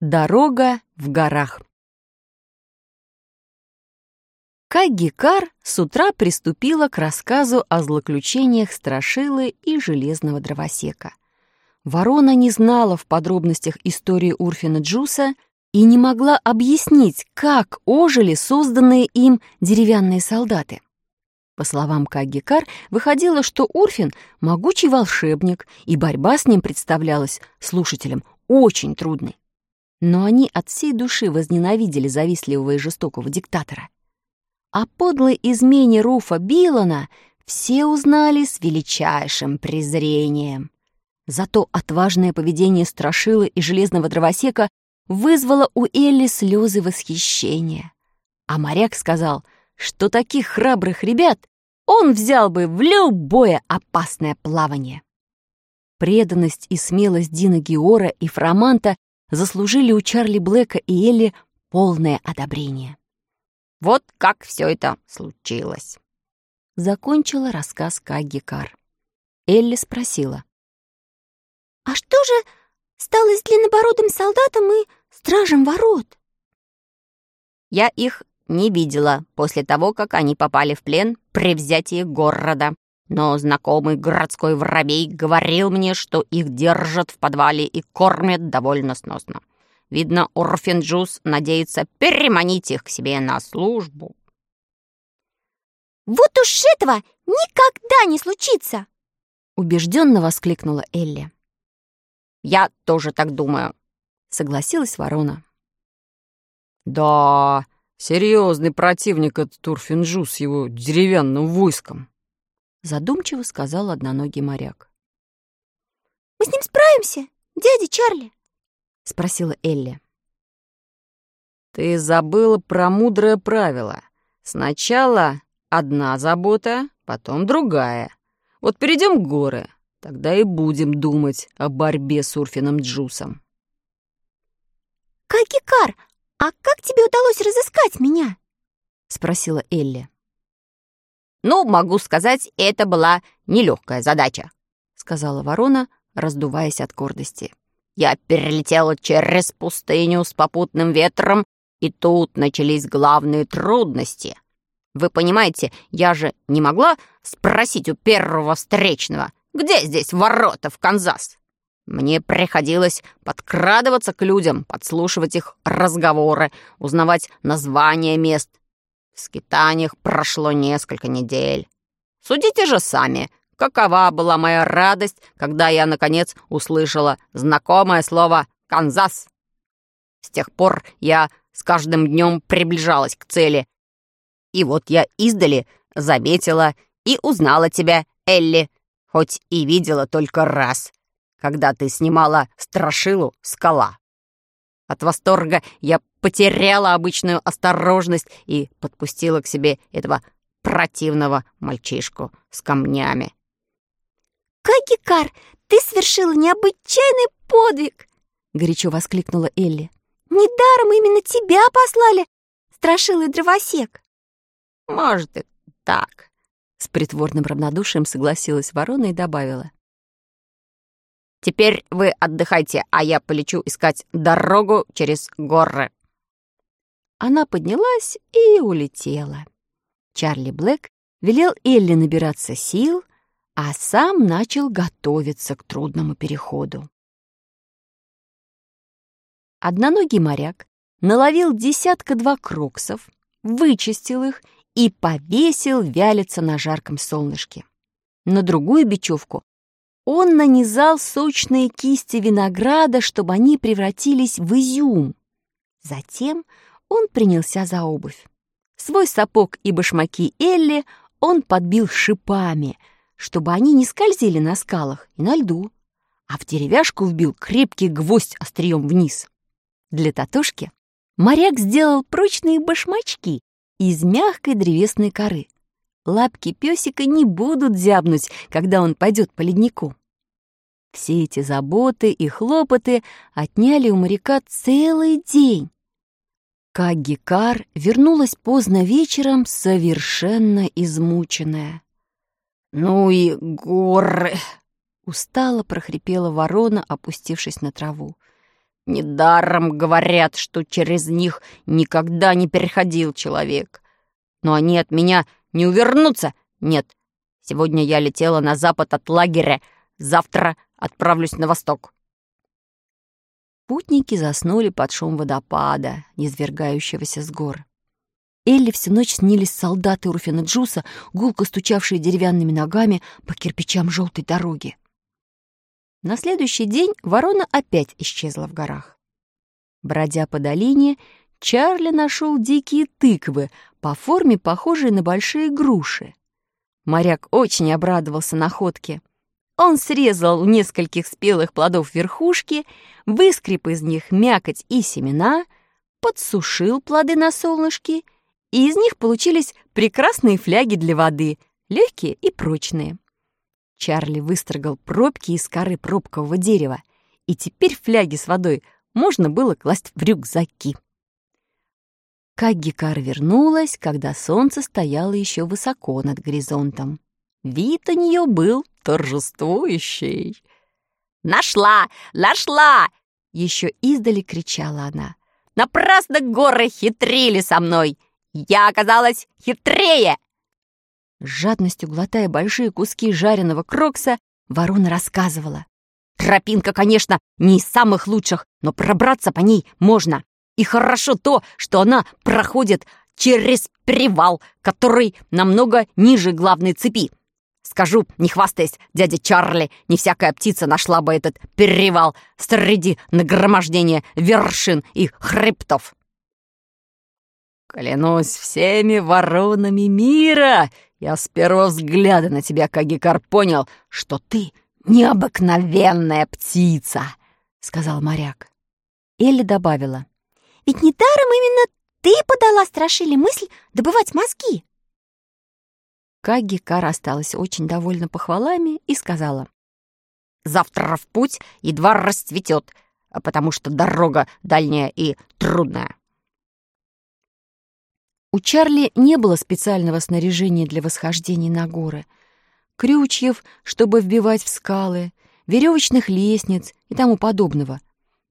Дорога в горах. Каггикар с утра приступила к рассказу о злоключениях Страшилы и Железного Дровосека. Ворона не знала в подробностях истории Урфина Джуса и не могла объяснить, как ожили созданные им деревянные солдаты. По словам Каггикар, выходило, что Урфин — могучий волшебник, и борьба с ним представлялась слушателям очень трудной. Но они от всей души возненавидели завистливого и жестокого диктатора. О подлой измене Руфа Билана все узнали с величайшим презрением. Зато отважное поведение Страшилы и Железного Дровосека вызвало у Элли слезы восхищения. А моряк сказал — что таких храбрых ребят он взял бы в любое опасное плавание. Преданность и смелость Дина Геора и Фроманта заслужили у Чарли Блэка и Элли полное одобрение. Вот как все это случилось. Закончила рассказ Кагги Кар. Элли спросила. «А что же стало с длиннобородым солдатом и стражем ворот?» «Я их не видела после того, как они попали в плен при взятии города. Но знакомый городской воробей говорил мне, что их держат в подвале и кормят довольно сносно. Видно, Урфин Джюс надеется переманить их к себе на службу. «Вот уж этого никогда не случится!» Убежденно воскликнула Элли. «Я тоже так думаю», — согласилась ворона. «Да, Серьезный противник этот Урфин Джюс с его деревянным войском. Задумчиво сказал одноногий моряк. «Мы с ним справимся, дядя Чарли?» Спросила Элли. Ты забыла про мудрое правило. Сначала одна забота, потом другая. Вот перейдем к горы, тогда и будем думать о борьбе с Урфином Джусом. «Кагикар, «А как тебе удалось разыскать меня?» — спросила Элли. «Ну, могу сказать, это была нелегкая задача», — сказала ворона, раздуваясь от гордости. «Я перелетела через пустыню с попутным ветром, и тут начались главные трудности. Вы понимаете, я же не могла спросить у первого встречного, где здесь ворота в Канзас? Мне приходилось подкрадываться к людям, подслушивать их разговоры, узнавать названия мест. В скитаниях прошло несколько недель. Судите же сами, какова была моя радость, когда я, наконец, услышала знакомое слово «Канзас». С тех пор я с каждым днем приближалась к цели. И вот я издали заметила и узнала тебя, Элли, хоть и видела только раз когда ты снимала страшилу «Скала». От восторга я потеряла обычную осторожность и подпустила к себе этого противного мальчишку с камнями. «Кагикар, ты совершила необычайный подвиг!» — горячо воскликнула Элли. «Недаром именно тебя послали, страшилый дровосек!» «Может, и так», — с притворным равнодушием согласилась ворона и добавила. Теперь вы отдыхайте, а я полечу искать дорогу через горы». Она поднялась и улетела. Чарли Блэк велел Элли набираться сил, а сам начал готовиться к трудному переходу. Одноногий моряк наловил десятка-два кроксов, вычистил их и повесил вялиться на жарком солнышке. На другую бечевку он нанизал сочные кисти винограда, чтобы они превратились в изюм. Затем он принялся за обувь. Свой сапог и башмаки Элли он подбил шипами, чтобы они не скользили на скалах и на льду, а в деревяшку вбил крепкий гвоздь острием вниз. Для татушки моряк сделал прочные башмачки из мягкой древесной коры. Лапки песика не будут зябнуть, когда он пойдет по леднику. Все эти заботы и хлопоты отняли у моряка целый день. Кагги вернулась поздно вечером, совершенно измученная. «Ну и горы!» — устало прохрипела ворона, опустившись на траву. Недаром говорят, что через них никогда не переходил человек. Но они от меня не увернутся. Нет, сегодня я летела на запад от лагеря, завтра отправлюсь на восток. Путники заснули под шум водопада, низвергающегося с гор. Элли всю ночь снились солдаты Руфина Джуса, гулко стучавшие деревянными ногами по кирпичам желтой дороги. На следующий день ворона опять исчезла в горах. Бродя по долине, Чарли нашел дикие тыквы, по форме похожие на большие груши. Моряк очень обрадовался находке. Он срезал нескольких спелых плодов верхушки, выскреб из них мякоть и семена, подсушил плоды на солнышке, и из них получились прекрасные фляги для воды, легкие и прочные. Чарли выстрогал пробки из коры пробкового дерева, и теперь фляги с водой можно было класть в рюкзаки. Каггикар вернулась, когда солнце стояло еще высоко над горизонтом. Вид у нее был торжествующий. «Нашла! Нашла!» — еще издали кричала она. «Напрасно горы хитрили со мной! Я оказалась хитрее!» С жадностью глотая большие куски жареного крокса, ворона рассказывала. «Тропинка, конечно, не из самых лучших, но пробраться по ней можно. И хорошо то, что она проходит через привал, который намного ниже главной цепи. Скажу, не хвастаясь, дядя Чарли, не всякая птица нашла бы этот перевал среди нагромождения вершин и хребтов. Клянусь всеми воронами мира, я с первого взгляда на тебя, Кагикар, понял, что ты необыкновенная птица, — сказал моряк. Элли добавила. Ведь недаром именно ты подала Страшиле мысль добывать мозги. Каги Кар осталась очень довольна похвалами и сказала. «Завтра в путь едва расцветет, потому что дорога дальняя и трудная». У Чарли не было специального снаряжения для восхождения на горы. Крючьев, чтобы вбивать в скалы, веревочных лестниц и тому подобного.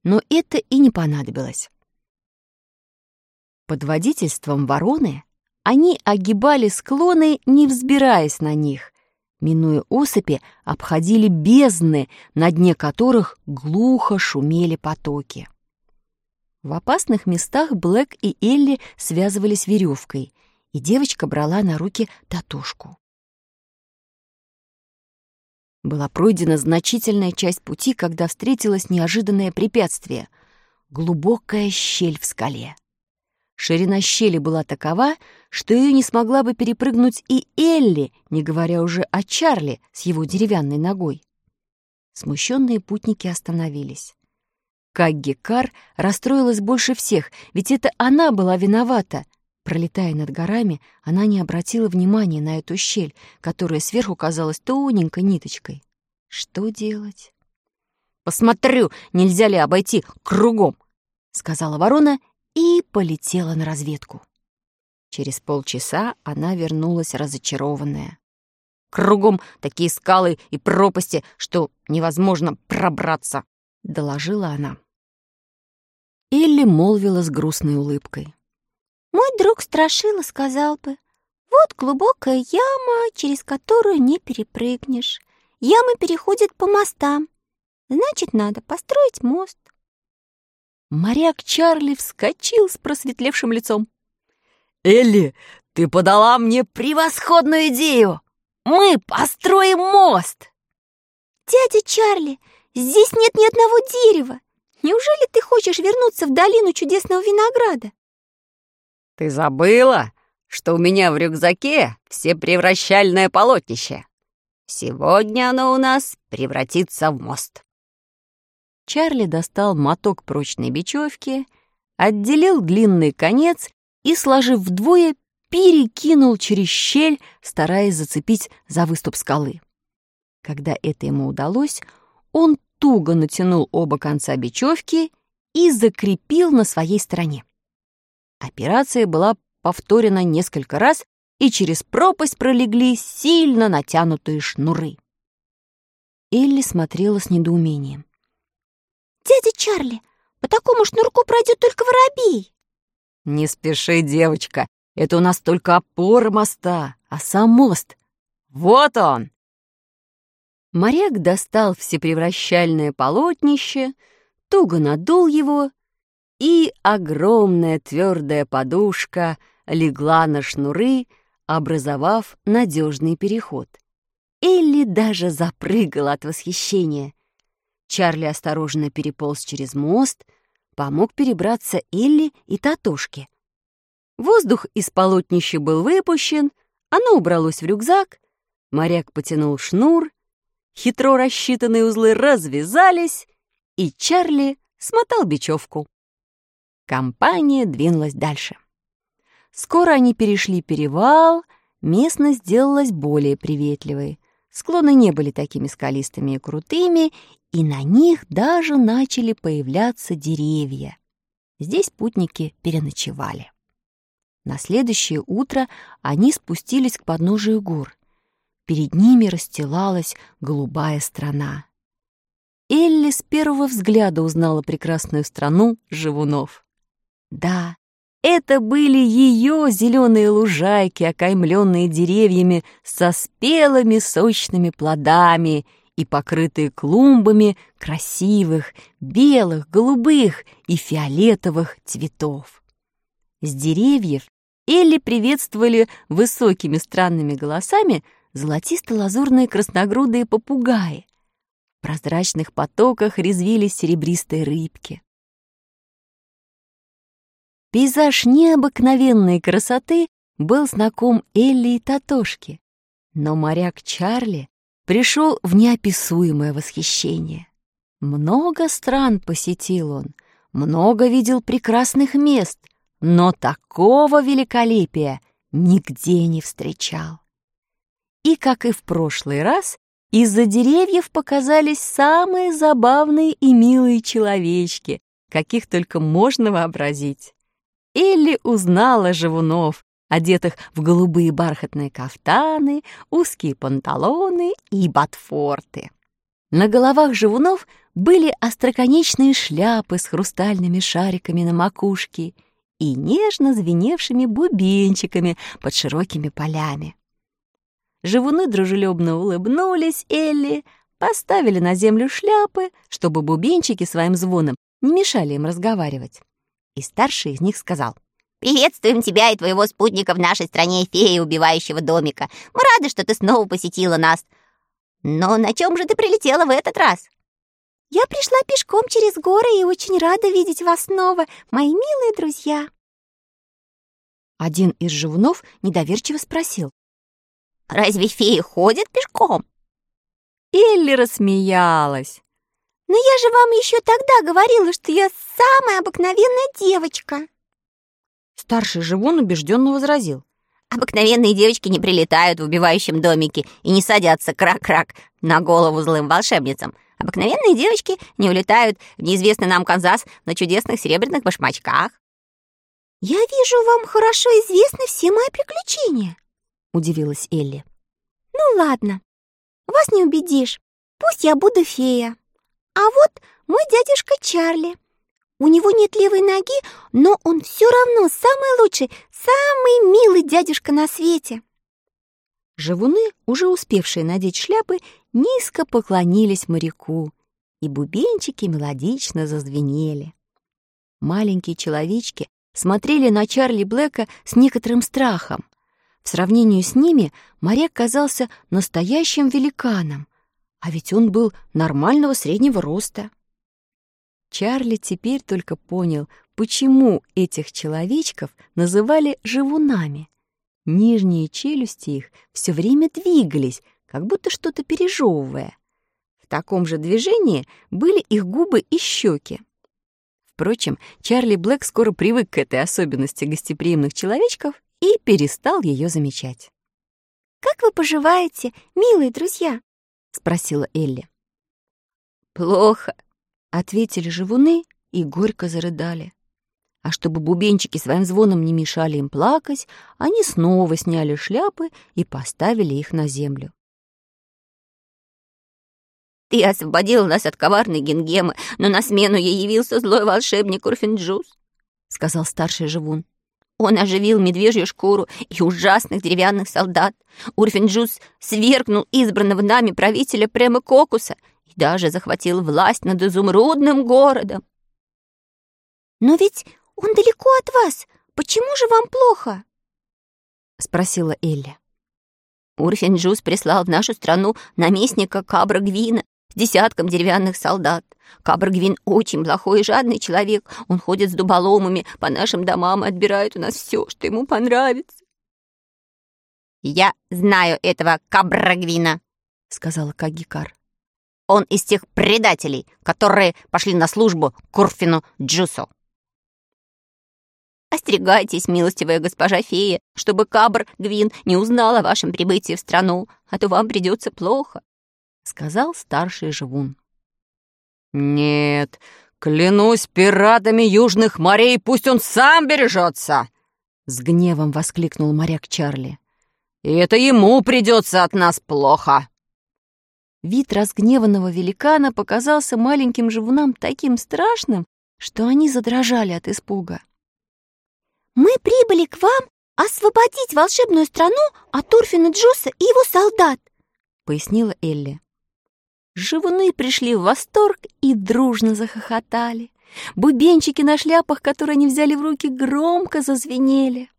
Но это и не понадобилось. Под водительством вороны они огибали склоны, не взбираясь на них. Минуя осыпи, обходили бездны, на дне которых глухо шумели потоки. В опасных местах Блэк и Элли связывались веревкой, и девочка брала на руки татушку. Была пройдена значительная часть пути, когда встретилось неожиданное препятствие — глубокая щель в скале. Ширина щели была такова, что ее не смогла бы перепрыгнуть и Элли, не говоря уже о Чарли с его деревянной ногой. Смущенные путники остановились. Кагги Кар расстроилась больше всех, ведь это она была виновата. Пролетая над горами, она не обратила внимания на эту щель, которая сверху казалась тоненькой ниточкой. Что делать? «Посмотрю, нельзя ли обойти кругом», — сказала ворона и полетела на разведку. Через полчаса она вернулась разочарованная. «Кругом такие скалы и пропасти, что невозможно пробраться», — доложила она. Элли молвила с грустной улыбкой. «Мой друг Страшила сказал бы, вот глубокая яма, через которую не перепрыгнешь. Ямы переходят по мостам. Значит, надо построить мост. Моряк Чарли вскочил с просветлевшим лицом. «Элли, ты подала мне превосходную идею! Мы построим мост!» «Дядя Чарли, здесь нет ни одного дерева! Неужели ты хочешь вернуться в долину чудесного винограда?» «Ты забыла, что у меня в рюкзаке все превращальное полотнище? Сегодня оно у нас превратится в мост». Чарли достал моток прочной бечевки, отделил длинный конец и, сложив вдвое, перекинул через щель, стараясь зацепить за выступ скалы. Когда это ему удалось, он туго натянул оба конца бечевки и закрепил на своей стороне. Операция была повторена несколько раз, и через пропасть пролегли сильно натянутые шнуры. Элли смотрела с недоумением. «Дядя Чарли, По такому шнурку пройдет только воробей. Не спеши, девочка, это у нас только опора моста, а сам мост. Вот он! Моряк достал всепревращальное полотнище, туго надул его, и огромная твердая подушка легла на шнуры, образовав надежный переход. Элли даже запрыгала от восхищения. Чарли осторожно переполз через мост, помог перебраться Элли и Татушке. Воздух из полотнища был выпущен, оно убралось в рюкзак, моряк потянул шнур, хитро рассчитанные узлы развязались, и Чарли смотал бечевку. Компания двинулась дальше. Скоро они перешли перевал, местность сделалась более приветливой. Склоны не были такими скалистыми и крутыми, и на них даже начали появляться деревья. Здесь путники переночевали. На следующее утро они спустились к подножию гор. Перед ними расстилалась голубая страна. Элли с первого взгляда узнала прекрасную страну живунов. Да, это были ее зеленые лужайки, окаймленные деревьями со спелыми сочными плодами и покрытые клумбами красивых белых, голубых и фиолетовых цветов. С деревьев Элли приветствовали высокими странными голосами золотисто-лазурные красногрудые попугаи. В прозрачных потоках резвились серебристые рыбки. Пейзаж необыкновенной красоты был знаком Элли и Татошке, но моряк Чарли пришел в неописуемое восхищение. Много стран посетил он, много видел прекрасных мест, но такого великолепия нигде не встречал. И, как и в прошлый раз, из-за деревьев показались самые забавные и милые человечки, каких только можно вообразить. Элли узнала живунов, одетых в голубые бархатные кафтаны, узкие панталоны и ботфорты. На головах живунов были остроконечные шляпы с хрустальными шариками на макушке и нежно звеневшими бубенчиками под широкими полями. Живуны дружелюбно улыбнулись Элли, поставили на землю шляпы, чтобы бубенчики своим звоном не мешали им разговаривать и старший из них сказал. «Приветствуем тебя и твоего спутника в нашей стране феи убивающего домика. Мы рады, что ты снова посетила нас. Но на чем же ты прилетела в этот раз?» «Я пришла пешком через горы и очень рада видеть вас снова, мои милые друзья». Один из живунов недоверчиво спросил. «Разве феи ходят пешком?» Элли рассмеялась. Но я же вам еще тогда говорила, что я самая обыкновенная девочка. Старший Живон убежденно возразил. Обыкновенные девочки не прилетают в убивающем домике и не садятся крак-крак на голову злым волшебницам. Обыкновенные девочки не улетают в неизвестный нам Канзас на чудесных серебряных башмачках. «Я вижу, вам хорошо известны все мои приключения», — удивилась Элли. «Ну ладно, вас не убедишь. Пусть я буду фея. А вот мой дядюшка Чарли. У него нет левой ноги, но он все равно самый лучший, самый милый дядюшка на свете. Живуны, уже успевшие надеть шляпы, низко поклонились моряку, и бубенчики мелодично зазвенели. Маленькие человечки смотрели на Чарли Блэка с некоторым страхом. В сравнении с ними моряк казался настоящим великаном, а ведь он был нормального среднего роста. Чарли теперь только понял, почему этих человечков называли живунами. Нижние челюсти их все время двигались, как будто что-то пережевывая. В таком же движении были их губы и щеки. Впрочем, Чарли Блэк скоро привык к этой особенности гостеприимных человечков и перестал ее замечать. «Как вы поживаете, милые друзья?» — спросила Элли. «Плохо», — ответили живуны и горько зарыдали. А чтобы бубенчики своим звоном не мешали им плакать, они снова сняли шляпы и поставили их на землю. Ты освободил нас от коварной Гингемы, но на смену ей явился злой волшебник Урфинджус», — сказал старший живун. Он оживил медвежью шкуру и ужасных деревянных солдат. Урфинджус свергнул избранного нами правителя Према Кокуса и даже захватил власть над изумрудным городом. «Но ведь он далеко от вас. Почему же вам плохо?» — спросила Элли. Урфинджус прислал в нашу страну наместника Кабра Гвина с десятком деревянных солдат. Кабргвин очень плохой и жадный человек. Он ходит с дуболомами по нашим домам и отбирает у нас все, что ему понравится. «Я знаю этого Кабрагвина», — сказала Кагикар. «Он из тех предателей, которые пошли на службу Курфину Джусу». «Остерегайтесь, милостивая госпожа фея, чтобы Кабр Гвин не узнал о вашем прибытии в страну, а то вам придется плохо», — сказал старший живун. «Нет, клянусь пиратами южных морей, пусть он сам бережется!» С гневом воскликнул моряк Чарли. «И это ему придется от нас плохо!» Вид разгневанного великана показался маленьким живунам таким страшным, что они задрожали от испуга. «Мы прибыли к вам освободить волшебную страну от Урфина Джуса и его солдат», — пояснила Элли. Живуны пришли в восторг и дружно захохотали. Бубенчики на шляпах, которые они взяли в руки, громко зазвенели.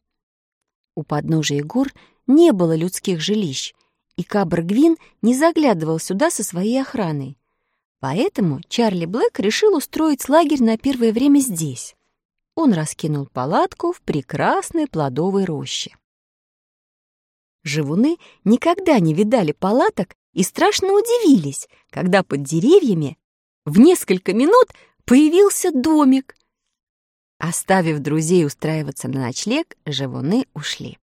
У подножия гор не было людских жилищ, и Кабр Гвин не заглядывал сюда со своей охраной. Поэтому Чарли Блэк решил устроить лагерь на первое время здесь. Он раскинул палатку в прекрасной плодовой роще. Живуны никогда не видали палаток и страшно удивились, когда под деревьями в несколько минут появился домик. Оставив друзей устраиваться на ночлег, живуны ушли.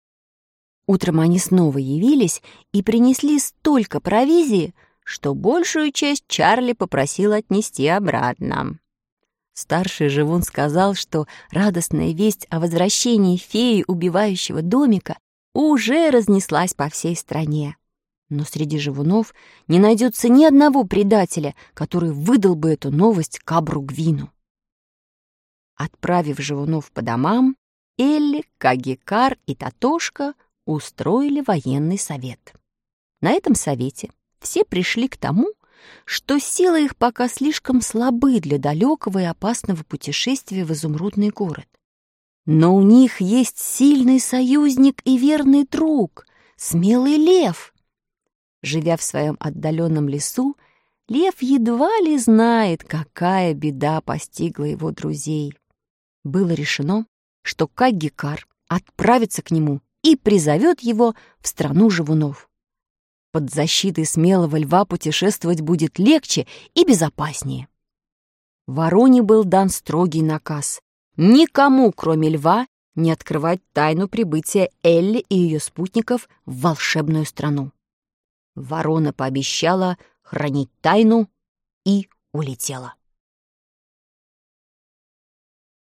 Утром они снова явились и принесли столько провизии, что большую часть Чарли попросил отнести обратно. Старший живун сказал, что радостная весть о возвращении феи убивающего домика уже разнеслась по всей стране. Но среди живунов не найдется ни одного предателя, который выдал бы эту новость Кабру Гвину. Отправив живунов по домам, Элли, Кагикар и Татошка устроили военный совет. На этом совете все пришли к тому, что силы их пока слишком слабы для далекого и опасного путешествия в изумрудный город. Но у них есть сильный союзник и верный друг, смелый лев. Живя в своем отдаленном лесу, лев едва ли знает, какая беда постигла его друзей. Было решено, что Каггикар отправится к нему и призовет его в страну живунов. Под защитой смелого льва путешествовать будет легче и безопаснее. Вороне был дан строгий наказ никому, кроме льва, не открывать тайну прибытия Элли и ее спутников в волшебную страну. Ворона пообещала хранить тайну и улетела.